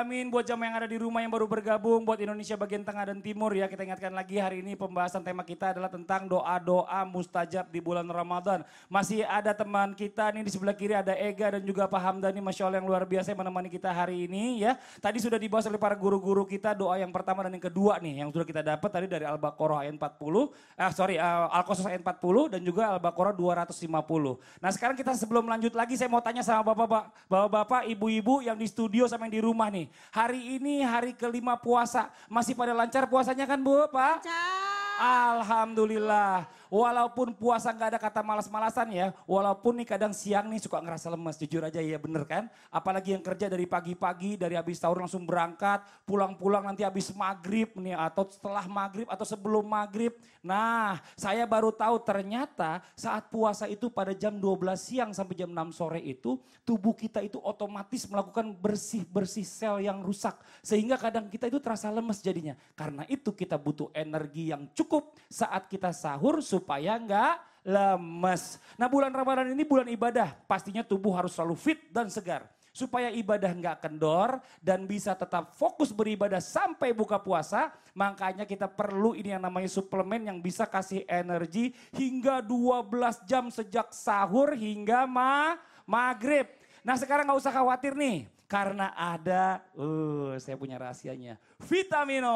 Alhamdulillahirrahmanirrahim buat jamaah yang ada di rumah yang baru bergabung, buat Indonesia bagian tengah dan timur ya. Kita ingatkan lagi hari ini pembahasan tema kita adalah tentang doa-doa mustajab di bulan Ramadan. Masih ada teman kita nih di sebelah kiri ada Ega dan juga Pak Hamdani Masya Allah yang luar biasa yang menemani kita hari ini ya. Tadi sudah dibahas oleh para guru-guru kita doa yang pertama dan yang kedua nih yang sudah kita dapat tadi dari Al-Baqarah ayat 40, eh sorry uh, Al-Qasas ayat 40 dan juga Al-Baqarah 250. Nah sekarang kita sebelum lanjut lagi saya mau tanya sama bapak-bapak, bapak-bapak, ibu-ibu yang di studio sama yang di rumah nih. Hari ini hari kelima puasa. Masih pada lancar puasanya kan Bu, Pak? Lancar. Alhamdulillah. Walaupun puasa nggak ada kata malas-malasan ya. Walaupun nih kadang siang nih suka ngerasa lemes. Jujur aja ya bener kan. Apalagi yang kerja dari pagi-pagi, dari habis sahur langsung berangkat. Pulang-pulang nanti habis maghrib nih. Atau setelah maghrib atau sebelum maghrib. Nah saya baru tahu ternyata saat puasa itu pada jam 12 siang sampai jam 6 sore itu. Tubuh kita itu otomatis melakukan bersih-bersih sel yang rusak. Sehingga kadang kita itu terasa lemes jadinya. Karena itu kita butuh energi yang cukup saat kita sahur supaya nggak lemes. Nah bulan Ramadan ini bulan ibadah, pastinya tubuh harus selalu fit dan segar. Supaya ibadah nggak kendor dan bisa tetap fokus beribadah sampai buka puasa. Makanya kita perlu ini yang namanya suplemen yang bisa kasih energi hingga 12 jam sejak sahur hingga ma maghrib. Nah sekarang nggak usah khawatir nih. Karena ada, uh, saya punya rahasianya. Vitamino,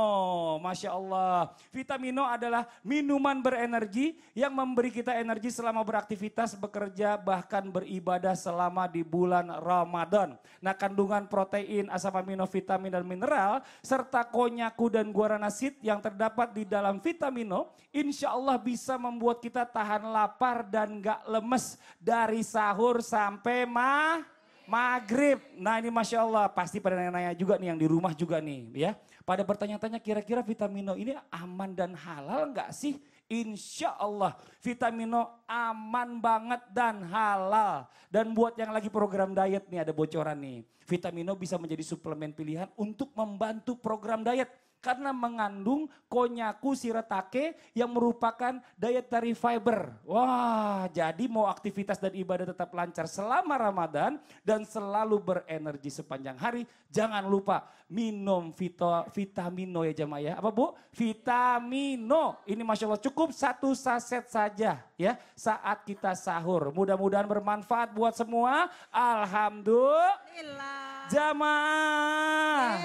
Masya Allah. Vitamino adalah minuman berenergi yang memberi kita energi selama beraktivitas, bekerja, bahkan beribadah selama di bulan Ramadan. Nah kandungan protein, asam amino, vitamin dan mineral, serta konyaku dan guarana seed yang terdapat di dalam vitamino, insya Allah bisa membuat kita tahan lapar dan gak lemes dari sahur sampai mah maghrib. Nah ini Masya Allah pasti pada nanya-nanya juga nih yang di rumah juga nih ya. Pada bertanya-tanya kira-kira vitamino ini aman dan halal nggak sih? Insya Allah vitamino aman banget dan halal. Dan buat yang lagi program diet nih ada bocoran nih. Vitamino bisa menjadi suplemen pilihan untuk membantu program diet karena mengandung konyaku siratake yang merupakan dietary fiber. Wah, jadi mau aktivitas dan ibadah tetap lancar selama Ramadan dan selalu berenergi sepanjang hari, jangan lupa minum vito, vitamino ya jemaah ya. Apa Bu? Vitamino. Ini Masya Allah cukup satu saset saja ya saat kita sahur. Mudah-mudahan bermanfaat buat semua. Alhamdulillah. Jamaah.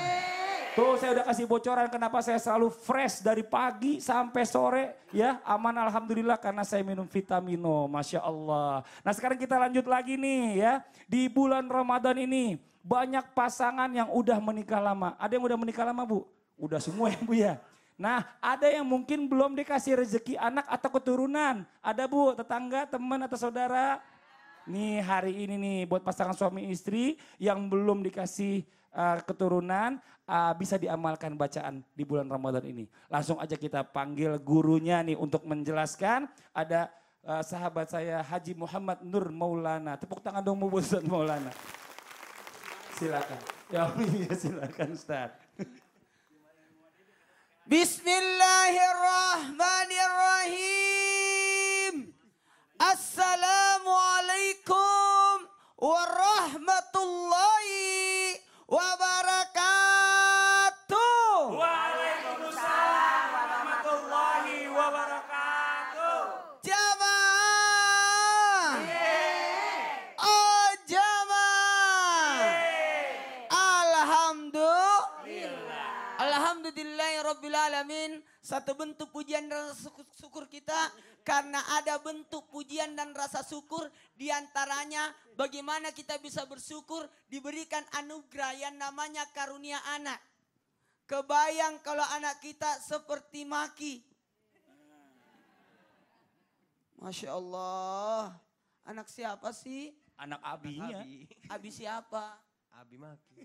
Tuh saya udah kasih bocoran kenapa saya selalu fresh dari pagi sampai sore ya aman alhamdulillah karena saya minum vitamino masya Allah. Nah sekarang kita lanjut lagi nih ya di bulan Ramadan ini banyak pasangan yang udah menikah lama. Ada yang udah menikah lama bu? Udah semua ya bu ya. Nah ada yang mungkin belum dikasih rezeki anak atau keturunan. Ada bu tetangga teman atau saudara. Nih hari ini nih buat pasangan suami istri yang belum dikasih uh, keturunan uh, bisa diamalkan bacaan di bulan Ramadan ini. Langsung aja kita panggil gurunya nih untuk menjelaskan. Ada uh, sahabat saya Haji Muhammad Nur Maulana. Tepuk tangan dong Bu Maulana. Silakan. Ya, ya silakan Ustaz. Bismillahirrahmanirrahim. Alhamdulillahirabbil alamin. Satu bentuk pujian dan rasa syukur kita karena ada bentuk pujian dan rasa syukur di antaranya bagaimana kita bisa bersyukur diberikan anugerah yang namanya karunia anak. Kebayang kalau anak kita seperti maki. Masya Allah. Anak siapa sih? Anak abinya. Abi siapa? Abi Maki.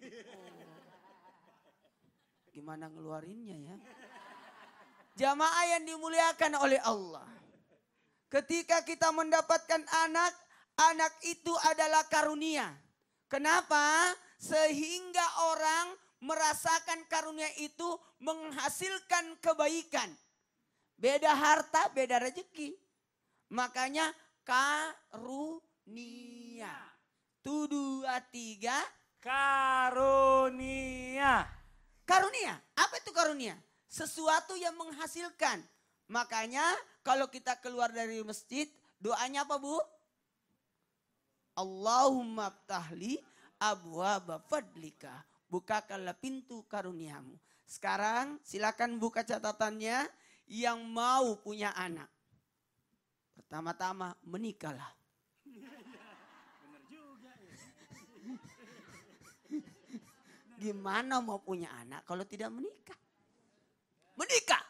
Gimana ngeluarinnya ya? Jamaah yang dimuliakan oleh Allah. Ketika kita mendapatkan anak, anak itu adalah karunia. Kenapa? Sehingga orang merasakan karunia itu menghasilkan kebaikan. Beda harta, beda rezeki. Makanya karunia. Satu, dua, tiga. Karunia. Karunia. Apa itu karunia? Sesuatu yang menghasilkan. Makanya kalau kita keluar dari masjid, doanya apa bu? Allahumma ftahli abwaba fadlika. Bukakanlah pintu karuniamu. Sekarang silakan buka catatannya yang mau punya anak. Pertama-tama menikahlah. Gimana mau punya anak kalau tidak menikah? Menikah.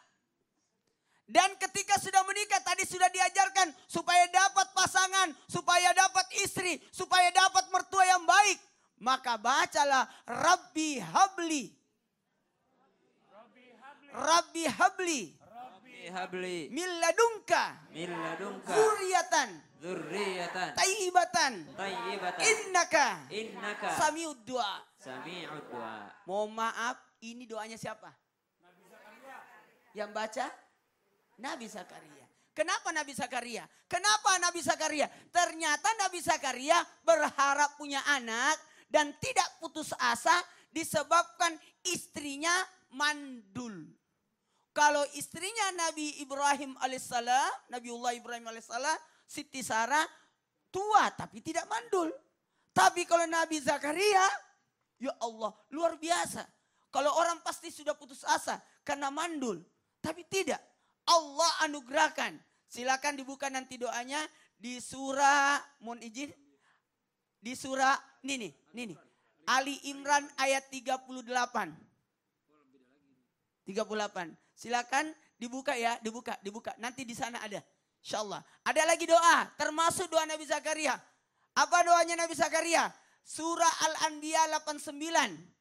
Dan ketika sudah menikah tadi sudah diajarkan supaya dapat pasangan, supaya dapat istri, supaya dapat mertua yang baik. Maka bacalah Rabbi Habli. Rabbi Habli. Rabbi habli Min ladunka. min ladunka Zuriatan. dzurriyyatan Taibatan. thayyibatan Innaka. innaka Samiud doa. sami'ud du'a. Mohon maaf, ini doanya siapa? Yang baca? Nabi Zakaria. Kenapa Nabi Zakaria? Kenapa Nabi Zakaria? Ternyata Nabi Zakaria berharap punya anak dan tidak putus asa disebabkan istrinya mandul. Kalau istrinya Nabi Ibrahim alaihissalam, Nabiullah Ibrahim alaihissalam, Siti Sarah tua tapi tidak mandul. Tapi kalau Nabi Zakaria, ya Allah luar biasa. Kalau orang pasti sudah putus asa karena mandul. Tapi tidak. Allah anugerahkan. Silakan dibuka nanti doanya di surah, mohon izin. Di surah, ini nih, ini. Ali Imran ayat 38. 38. Silakan dibuka ya, dibuka, dibuka. Nanti di sana ada. Insya Allah. Ada lagi doa, termasuk doa Nabi Zakaria. Apa doanya Nabi Zakaria? Surah Al-Anbiya 89.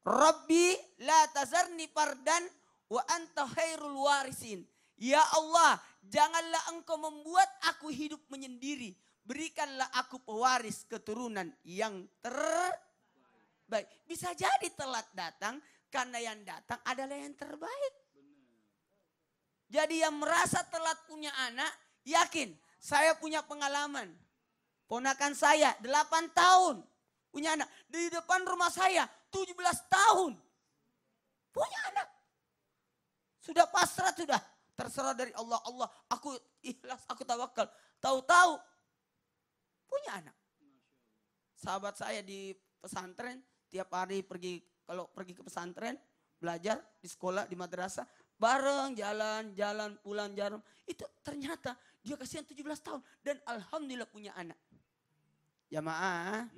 Rabbi la tazarni pardan wa anta khairul warisin. Ya Allah, janganlah engkau membuat aku hidup menyendiri. Berikanlah aku pewaris keturunan yang terbaik. Bisa jadi telat datang karena yang datang adalah yang terbaik. Jadi yang merasa telat punya anak, yakin saya punya pengalaman. Ponakan saya 8 tahun punya anak. Di depan rumah saya 17 tahun. Punya anak. Sudah pasrah sudah. Terserah dari Allah. Allah aku ikhlas, aku tawakal. Tahu-tahu punya anak. Sahabat saya di pesantren tiap hari pergi kalau pergi ke pesantren belajar di sekolah di madrasah bareng jalan jalan pulang jalan itu ternyata dia kasihan 17 tahun dan alhamdulillah punya anak. Jamaah.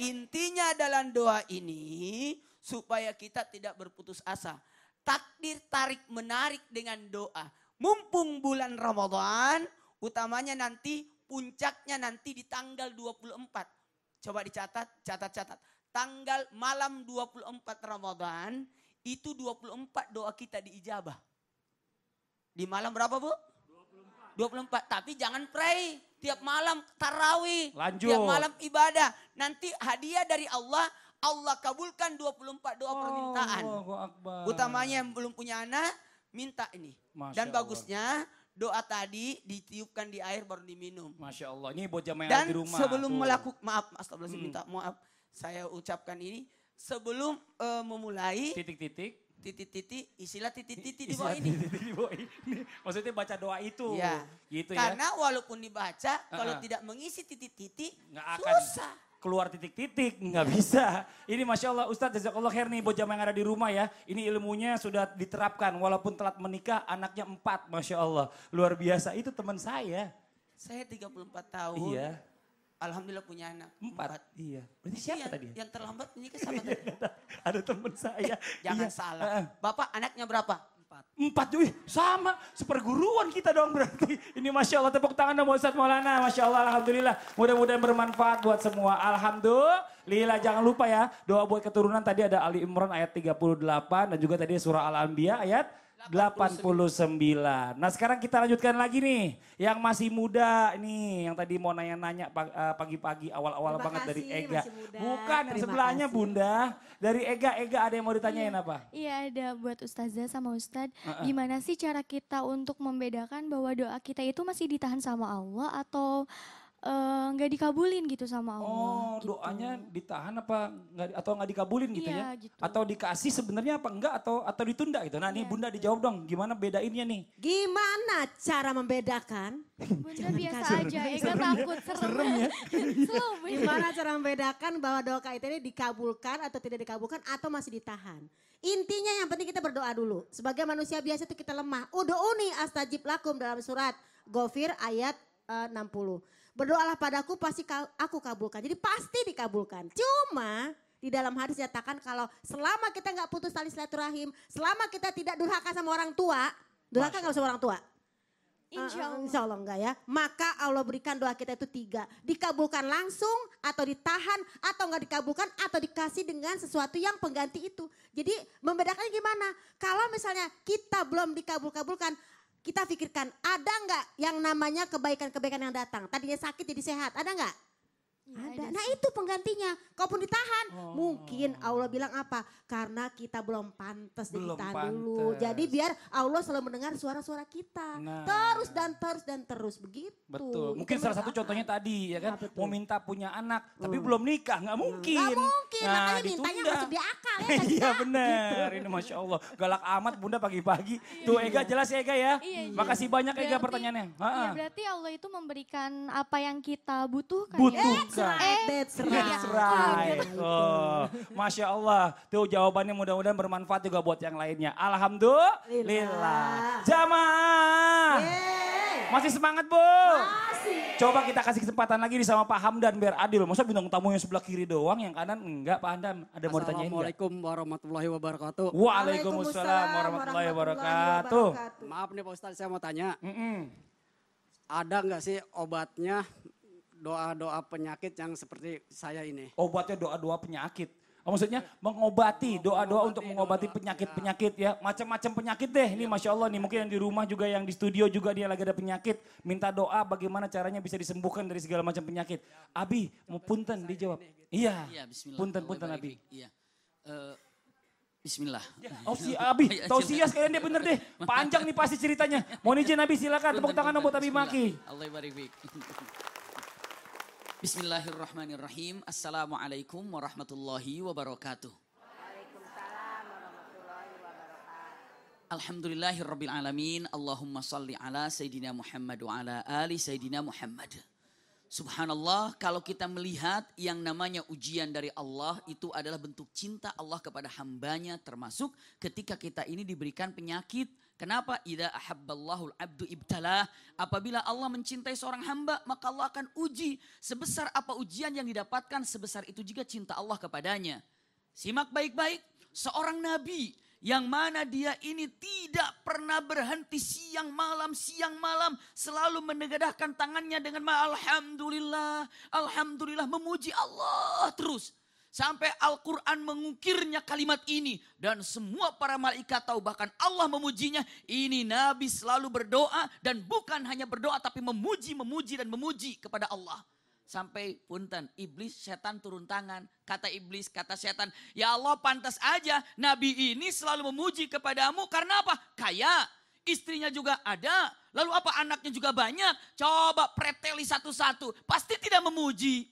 Intinya dalam doa ini supaya kita tidak berputus asa. Takdir tarik menarik dengan doa. Mumpung bulan Ramadan, utamanya nanti puncaknya nanti di tanggal 24. Coba dicatat, catat-catat. Tanggal malam 24 Ramadan, itu 24 doa kita diijabah. Di malam berapa bu? 24. Tapi jangan pray. Tiap malam tarawih. Lanjut. Tiap malam ibadah. Nanti hadiah dari Allah. Allah kabulkan 24 doa permintaan. Allahu Akbar. Utamanya yang belum punya anak. Minta ini. Masya Dan Allah. bagusnya doa tadi ditiupkan di air baru diminum. Masya Allah. Ini buat jamaah Dan di rumah. sebelum tuh. melakukan maaf, astagfirullahaladzim Hmm. minta maaf. Saya ucapkan ini sebelum eh, memulai titik-titik. titik-titik istilah titik-titik di bawah ini. titik di bawah ini. Maksudnya baca doa itu. Iya. Gitu ya. Karena walaupun dibaca, kalau Uh-uh. tidak mengisi titik-titik, susah. keluar titik-titik. Nggak bisa. Ini Masya Allah Ustadz Jazakallah khair nih buat jamaah yang ada di rumah ya. Ini ilmunya sudah diterapkan. Walaupun telat menikah anaknya empat. Masya Allah. Luar biasa. Itu teman saya. Saya 34 tahun, Iya. Alhamdulillah punya anak. Empat. Iya. Berarti siapa yang, tadi? ya? Yang terlambat menikah siapa tadi? ada teman saya. Jangan Iya. salah. Bapak anaknya berapa? Empat. Empat, wih sama seperguruan kita dong berarti. Ini Masya Allah tepuk tangan dong buat Ustadz Maulana. Masya Allah Alhamdulillah. Mudah-mudahan bermanfaat buat semua. Alhamdulillah jangan lupa ya doa buat keturunan tadi ada Ali Imran ayat 38 dan juga tadi surah Al-Anbiya ayat 89. Nah sekarang kita lanjutkan lagi nih. Yang masih muda nih. Yang tadi mau nanya-nanya eh, pagi-pagi awal-awal banget dari kasih, Ega. masih muda. Bukan yang sebelahnya kasih. Bunda. Dari Ega, Ega ada yang mau ditanyain apa? Iya ada buat Ustazah sama Ustadz. Heeh. Gimana sih cara kita untuk membedakan bahwa doa kita itu masih ditahan sama Allah atau eh, nggak dikabulin gitu sama Allah. Oh, gitu. doanya ditahan apa nggak atau nggak dikabulin gitu Iya, ya? gitu. Atau dikasih sebenarnya apa enggak atau atau ditunda gitu. Nah, ini Iya. Bunda dijawab dong, gimana bedainnya nih? Gimana cara membedakan? Bunda biasa kasar. aja, Ega takut serem. ya. Slow, Bunda. Gimana cara membedakan bahwa doa kita ini dikabulkan atau tidak dikabulkan atau masih ditahan? Intinya yang penting kita berdoa dulu. Sebagai manusia biasa itu kita lemah. Udu'uni astajib lakum dalam surat Gofir ayat eh, 60. Berdoalah padaku pasti aku kabulkan. Jadi pasti dikabulkan. Cuma di dalam hadis nyatakan kalau selama kita nggak putus tali silaturahim, selama kita tidak durhaka sama orang tua, durhaka nggak sama orang tua? Insya Uh, uh, Allah. insya Allah enggak ya. Maka Allah berikan doa kita itu tiga. Dikabulkan langsung atau ditahan atau enggak dikabulkan atau dikasih dengan sesuatu yang pengganti itu. Jadi membedakannya gimana? Kalau misalnya kita belum dikabul-kabulkan, kita pikirkan ada enggak yang namanya kebaikan-kebaikan yang datang. Tadinya sakit jadi sehat, ada enggak? Iya, Ada. Nah itu penggantinya. Kalaupun ditahan, mungkin Allah bilang apa? Karena kita belum pantas Belum ditahan dulu. pantas. Jadi biar Allah selalu mendengar suara-suara kita. Nah. Terus dan terus dan terus begitu. Betul. Mungkin Itu salah satu contohnya tadi ya kan, Iya, betul. mau minta punya anak tapi belum nikah, nggak mungkin. Gak mungkin, Nah, makanya mintanya ditunda. masuk di akal ya. nggak Iya sih? benar, ini Masya Allah. Galak amat bunda pagi-pagi. Tuh Ega jelas ya Ega ya. Iya, iya. Makasih banyak Ega Berarti- pertanyaannya. Ya, berarti Allah itu memberikan apa yang kita butuhkan. Butuhkan. Ya? That's Eh, right. That's right. Oh, Masya Allah. Tuh jawabannya mudah-mudahan bermanfaat juga buat yang lainnya. Alhamdulillah. Jamaah. Yeay. Masih semangat bu? Masih. Coba kita kasih kesempatan lagi nih sama Pak Hamdan biar adil. Masa bintang tamu yang sebelah kiri doang, yang kanan enggak Pak Hamdan. Ada mau ditanyain enggak? Assalamualaikum warahmatullahi wabarakatuh. Waalaikumsalam warahmatullahi wabarakatuh. Maaf nih Pak Ustadz, saya mau tanya. Mm-mm. Ada nggak sih obatnya doa-doa penyakit yang seperti saya ini? Obatnya doa-doa penyakit. Oh, maksudnya mengobati, doa-doa untuk mengobati penyakit-penyakit ya. Macam-macam penyakit deh. Ini Masya Allah nih mungkin yang di rumah juga yang di studio juga dia lagi ada penyakit. Minta doa bagaimana caranya bisa disembuhkan dari segala macam penyakit. Abi, mau punten dijawab. Iya, Iya, bismillah. punten, punten Abi. Iya. Eh, bismillah. Oh si Abi, Iya, tau iya. sias kalian dia bener deh. Panjang nih pasti ceritanya. Mohon izin Abi silakan tepuk tangan buat Abi. Maki. Allah barik fiik. Bismillahirrahmanirrahim. Assalamualaikum warahmatullahi wabarakatuh. Alhamdulillahirabbil alamin. Allahumma salli ala sayidina Muhammad wa ala ali sayidina Muhammad. Subhanallah, kalau kita melihat yang namanya ujian dari Allah itu adalah bentuk cinta Allah kepada hambanya termasuk ketika kita ini diberikan penyakit. Kenapa? Ida ahabballahul abdu ibtalah. Apabila Allah mencintai seorang hamba, maka Allah akan uji. Sebesar apa ujian yang didapatkan, sebesar itu juga cinta Allah kepadanya. Simak baik-baik, seorang nabi yang mana dia ini tidak pernah berhenti siang malam, siang malam. Selalu menegadahkan tangannya dengan Alhamdulillah, Alhamdulillah memuji Allah terus. Sampai Al-Quran mengukirnya kalimat ini. Dan semua para malaikat tahu bahkan Allah memujinya. Ini Nabi selalu berdoa dan bukan hanya berdoa tapi memuji, memuji dan memuji kepada Allah. Sampai punten, iblis setan turun tangan. Kata iblis, kata setan, ya Allah pantas aja Nabi ini selalu memuji kepadamu karena apa? Kaya, istrinya juga ada. Lalu apa anaknya juga banyak. Coba preteli satu-satu, pasti tidak memuji.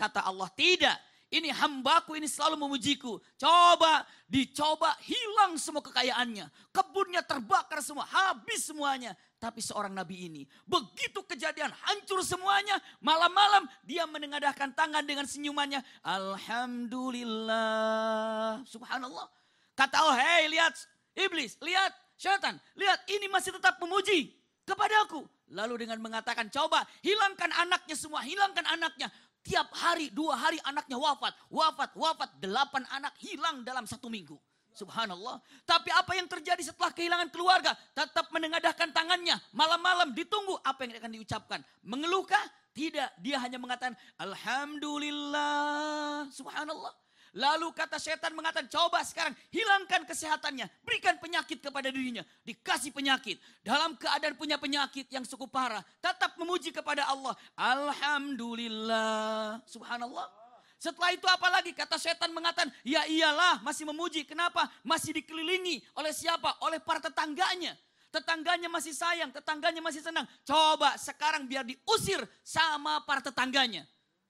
Kata Allah, tidak. Ini hambaku ini selalu memujiku. Coba, dicoba hilang semua kekayaannya. Kebunnya terbakar semua, habis semuanya. Tapi seorang nabi ini, begitu kejadian hancur semuanya. Malam-malam dia menengadahkan tangan dengan senyumannya. Alhamdulillah. Subhanallah. Kata Allah, hei lihat iblis, lihat syaitan. Lihat ini masih tetap memuji kepadaku. Lalu dengan mengatakan, coba hilangkan anaknya semua, hilangkan anaknya. Tiap hari, dua hari anaknya wafat, wafat, wafat. Delapan anak hilang dalam satu minggu. Subhanallah. Tapi apa yang terjadi setelah kehilangan keluarga? Tetap menengadahkan tangannya. Malam-malam ditunggu apa yang akan diucapkan. Mengeluhkah? Tidak. Dia hanya mengatakan Alhamdulillah. Subhanallah. Lalu kata setan mengatakan, coba sekarang hilangkan kesehatannya. Berikan penyakit kepada dirinya. Dikasih penyakit. Dalam keadaan punya penyakit yang cukup parah. Tetap memuji kepada Allah. Alhamdulillah. Subhanallah. Setelah itu apa lagi? Kata setan mengatakan, ya iyalah masih memuji. Kenapa? Masih dikelilingi oleh siapa? Oleh para tetangganya. tetangganya masih sayang, tetangganya masih senang. Coba sekarang biar diusir sama para tetangganya.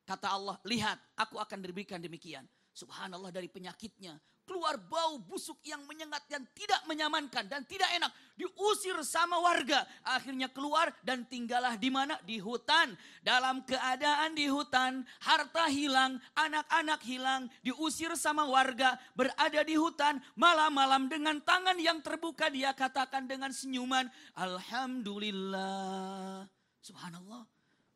Kata Allah, lihat aku akan diberikan demikian. Subhanallah dari penyakitnya. Keluar bau busuk yang menyengat dan tidak menyamankan dan tidak enak. Diusir sama warga. Akhirnya keluar dan tinggallah di mana? Di hutan. Dalam keadaan di hutan, harta hilang, anak-anak hilang, diusir sama warga, berada di hutan, malam-malam dengan tangan yang terbuka dia katakan dengan senyuman, Alhamdulillah. Subhanallah,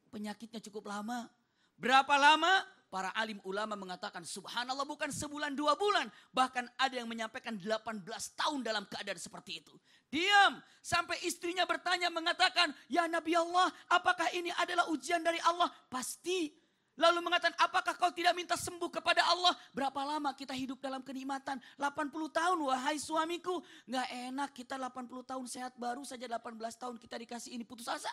penyakitnya cukup lama. Berapa lama? Para alim ulama mengatakan subhanallah bukan sebulan dua bulan. Bahkan ada yang menyampaikan 18 tahun dalam keadaan seperti itu. Diam sampai istrinya bertanya mengatakan ya Nabi Allah apakah ini adalah ujian dari Allah? Pasti. Lalu mengatakan apakah kau tidak minta sembuh kepada Allah? Berapa lama kita hidup dalam kenikmatan? 80 tahun wahai suamiku. Nggak enak kita 80 tahun sehat baru saja 18 tahun kita dikasih ini putus asa.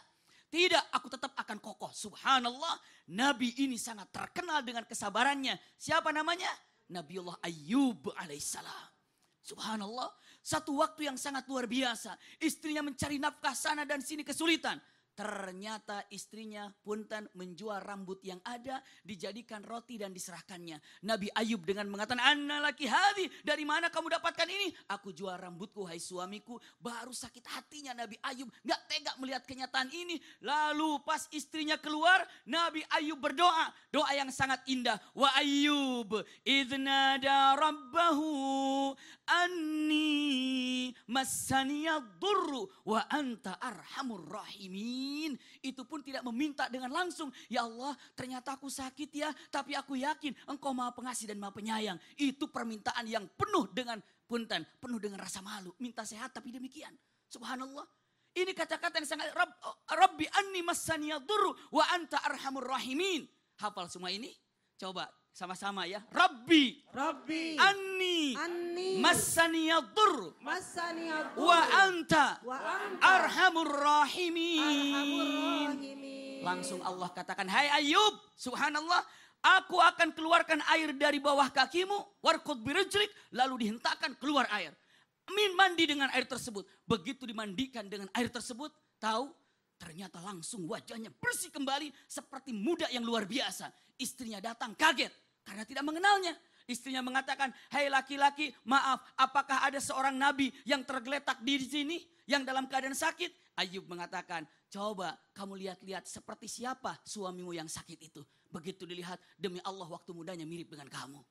Tidak, aku tetap akan kokoh. Subhanallah, Nabi ini sangat terkenal dengan kesabarannya. Siapa namanya? Nabiullah Ayyub alaihissalam. Subhanallah, satu waktu yang sangat luar biasa. Istrinya mencari nafkah sana dan sini kesulitan. Ternyata istrinya punten menjual rambut yang ada, dijadikan roti dan diserahkannya. Nabi Ayub dengan mengatakan, Anna laki hadi, dari mana kamu dapatkan ini? Aku jual rambutku, hai suamiku. Baru sakit hatinya Nabi Ayub, gak tega melihat kenyataan ini. Lalu pas istrinya keluar, Nabi Ayub berdoa. Doa yang sangat indah. Wa Ayub, idnada rabbahu, anni massaniya durru, wa anta arhamur rahimin. Itu pun tidak meminta dengan langsung. Ya Allah ternyata aku sakit ya. Tapi aku yakin engkau maha pengasih dan maha penyayang. Itu permintaan yang penuh dengan punten. Penuh dengan rasa malu. Minta sehat tapi demikian. Subhanallah. Ini kata-kata yang sangat Rabb, Rabbi anni massaniya durru wa anta arhamur rahimin. Hafal semua ini? Coba sama-sama ya. Rabbi Rabbi. anni Anni. massaniya durru Masaniyad wa anta Wa anta. arhamur rahimin. Arhamur rahimin. Langsung Allah katakan, hai Ayub, subhanallah, aku akan keluarkan air dari bawah kakimu, warkut birujlik, lalu dihentakkan keluar air. Min mandi dengan air tersebut. Begitu dimandikan dengan air tersebut, tahu ternyata langsung wajahnya bersih kembali seperti muda yang luar biasa. Istrinya datang kaget karena tidak mengenalnya. Istrinya mengatakan, "Hei laki-laki, maaf, apakah ada seorang nabi yang tergeletak di sini yang dalam keadaan sakit?" Ayub mengatakan, "Coba kamu lihat-lihat seperti siapa suamimu yang sakit itu." Begitu dilihat, demi Allah waktu mudanya mirip dengan kamu.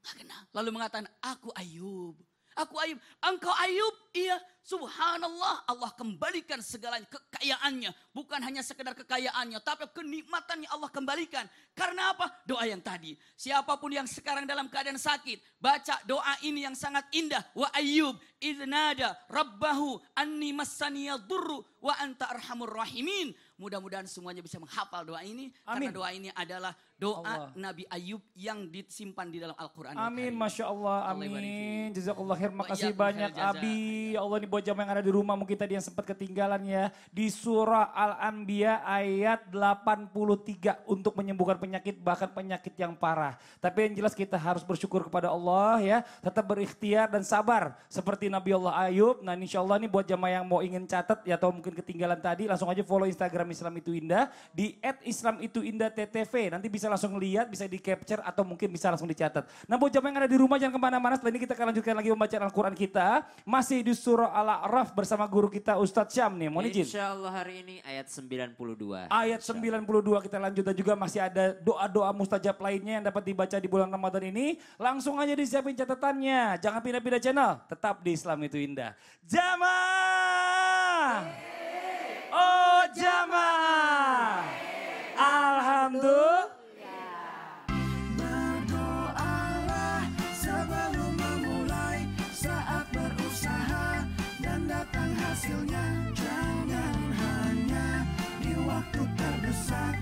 Nggak kenal. Lalu mengatakan, "Aku Ayub." Aku Ayub, engkau Ayub, iya subhanallah Allah kembalikan segala kekayaannya. Bukan hanya sekedar kekayaannya, tapi kenikmatannya Allah kembalikan. Karena apa? Doa yang tadi. Siapa pun yang sekarang dalam keadaan sakit, baca doa ini yang sangat indah. Wa Ayub idnada rabbahu anni massaniya durru wa anta arhamur rahimin. Mudah-mudahan semuanya bisa menghafal doa ini. Karena Amin. doa ini adalah doa Allah. Nabi Ayub yang disimpan di dalam Al-Quran. Amin, Masya Allah, amin. Jazakallah khair, makasih banyak jaza. Abi. Ya Allah ini buat jamaah yang ada di rumah mungkin tadi yang sempat ketinggalan ya. Di surah Al-Anbiya ayat 83 untuk menyembuhkan penyakit bahkan penyakit yang parah. Tapi yang jelas kita harus bersyukur kepada Allah ya. Tetap berikhtiar dan sabar seperti Nabi Allah Ayub. Nah insya Allah ini buat jamaah yang mau ingin catat ya atau mungkin ketinggalan tadi langsung aja follow Instagram Islam Itu Indah di @islam itu indah TTV. Nanti bisa langsung lihat, bisa di capture atau mungkin bisa langsung dicatat. Nah buat jamaah yang ada di rumah jangan ke mana-mana. Setelah ini kita akan lanjutkan lagi pembacaan Al-Quran kita. Masih di surah Al-A'raf bersama guru kita Ustadz Syam nih. Mohon izin. Insya Allah hari ini ayat 92. Ayat 92 kita lanjut dan juga masih ada doa-doa mustajab lainnya yang dapat dibaca di bulan Ramadan ini. Langsung aja disiapin catatannya. Jangan pindah-pindah channel. Tetap di Islam itu indah. Jamaah. Oh jamaah. Alhamdulillah. Berdoalah sebelum memulai saat berusaha dan datang hasilnya. Jangan hanya di waktu terdesak.